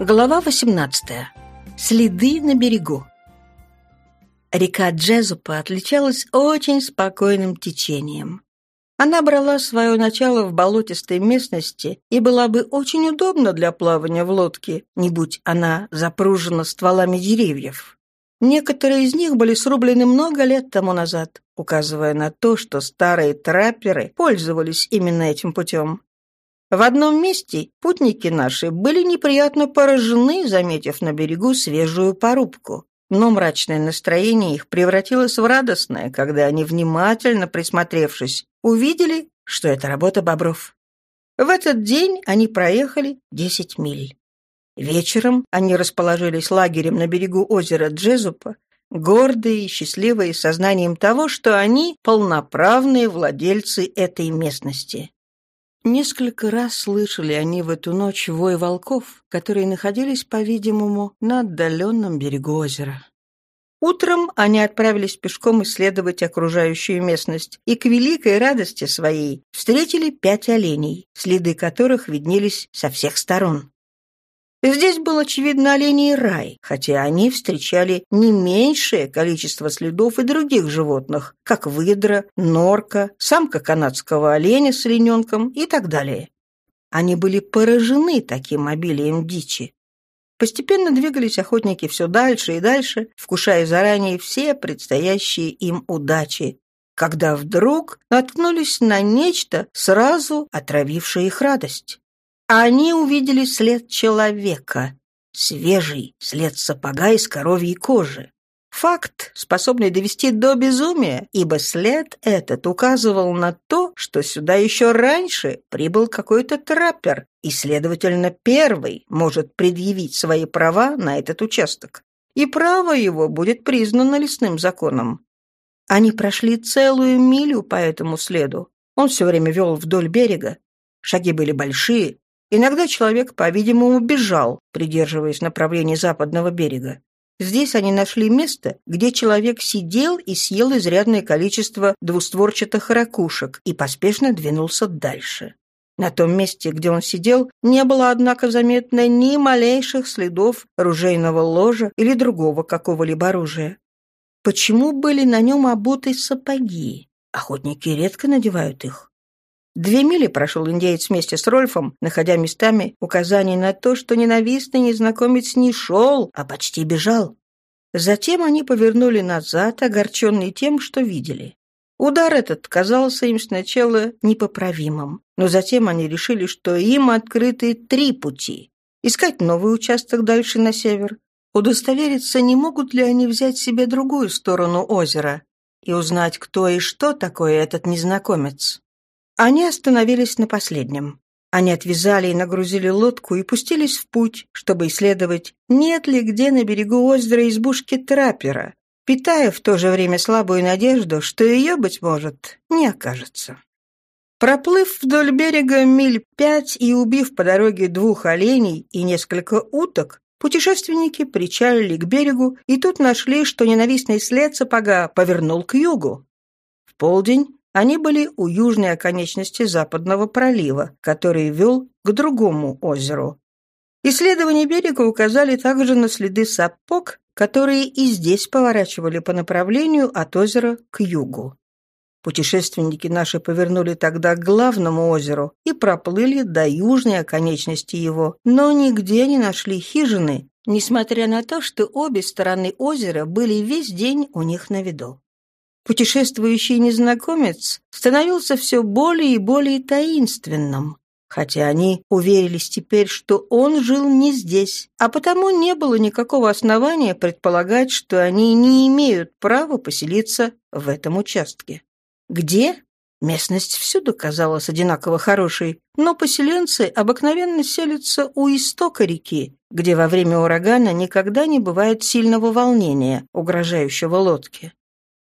Глава 18. Следы на берегу. Река Джезупа отличалась очень спокойным течением. Она брала свое начало в болотистой местности и была бы очень удобна для плавания в лодке, не будь она запружена стволами деревьев. Некоторые из них были срублены много лет тому назад, указывая на то, что старые трапперы пользовались именно этим путем. В одном месте путники наши были неприятно поражены, заметив на берегу свежую порубку. Но мрачное настроение их превратилось в радостное, когда они, внимательно присмотревшись, увидели, что это работа бобров. В этот день они проехали 10 миль. Вечером они расположились лагерем на берегу озера Джезупа, гордые и счастливые сознанием того, что они полноправные владельцы этой местности. Несколько раз слышали они в эту ночь вой волков, которые находились, по-видимому, на отдаленном берегу озера. Утром они отправились пешком исследовать окружающую местность и к великой радости своей встретили пять оленей, следы которых виднелись со всех сторон. Здесь был, очевидно, оленей рай, хотя они встречали не меньшее количество следов и других животных, как выдра, норка, самка канадского оленя с олененком и так далее. Они были поражены таким обилием дичи. Постепенно двигались охотники все дальше и дальше, вкушая заранее все предстоящие им удачи, когда вдруг наткнулись на нечто, сразу отравившее их радость. Они увидели след человека, свежий след сапога из коровьей кожи. Факт, способный довести до безумия, ибо след этот указывал на то, что сюда еще раньше прибыл какой-то траппер, и, следовательно, первый может предъявить свои права на этот участок. И право его будет признано лесным законом. Они прошли целую милю по этому следу. Он все время вел вдоль берега. Шаги были большие, Иногда человек, по-видимому, бежал, придерживаясь направления западного берега. Здесь они нашли место, где человек сидел и съел изрядное количество двустворчатых ракушек и поспешно двинулся дальше. На том месте, где он сидел, не было, однако, заметно ни малейших следов ружейного ложа или другого какого-либо оружия. Почему были на нем обуты сапоги? Охотники редко надевают их. Две мили прошел индеец вместе с Рольфом, находя местами указания на то, что ненавистный незнакомец не шел, а почти бежал. Затем они повернули назад, огорченные тем, что видели. Удар этот казался им сначала непоправимым, но затем они решили, что им открыты три пути. Искать новый участок дальше на север, удостовериться, не могут ли они взять себе другую сторону озера и узнать, кто и что такое этот незнакомец. Они остановились на последнем. Они отвязали и нагрузили лодку и пустились в путь, чтобы исследовать, нет ли где на берегу озера избушки траппера, питая в то же время слабую надежду, что ее, быть может, не окажется. Проплыв вдоль берега миль пять и убив по дороге двух оленей и несколько уток, путешественники причалили к берегу и тут нашли, что ненавистный след сапога повернул к югу. В полдень они были у южной оконечности западного пролива, который вел к другому озеру. Исследования берега указали также на следы сапог, которые и здесь поворачивали по направлению от озера к югу. Путешественники наши повернули тогда к главному озеру и проплыли до южной оконечности его, но нигде не нашли хижины, несмотря на то, что обе стороны озера были весь день у них на виду. Путешествующий незнакомец становился все более и более таинственным, хотя они уверились теперь, что он жил не здесь, а потому не было никакого основания предполагать, что они не имеют права поселиться в этом участке. Где? Местность всюду казалась одинаково хорошей, но поселенцы обыкновенно селятся у истока реки, где во время урагана никогда не бывает сильного волнения, угрожающего лодке.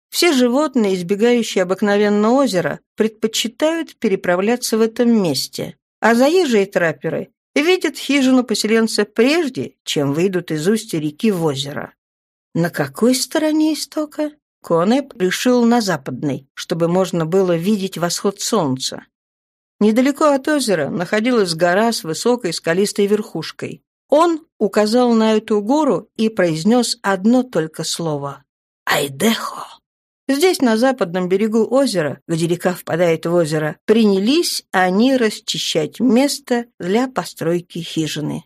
Все животные, избегающие обыкновенно озера, предпочитают переправляться в этом месте, а заезжие трапперы видят хижину поселенца прежде, чем выйдут из устья реки в озеро. На какой стороне истока? Конеп решил на западной, чтобы можно было видеть восход солнца. Недалеко от озера находилась гора с высокой скалистой верхушкой. Он указал на эту гору и произнес одно только слово «Айдехо». Здесь, на западном берегу озера, где река впадает в озеро, принялись они расчищать место для постройки хижины.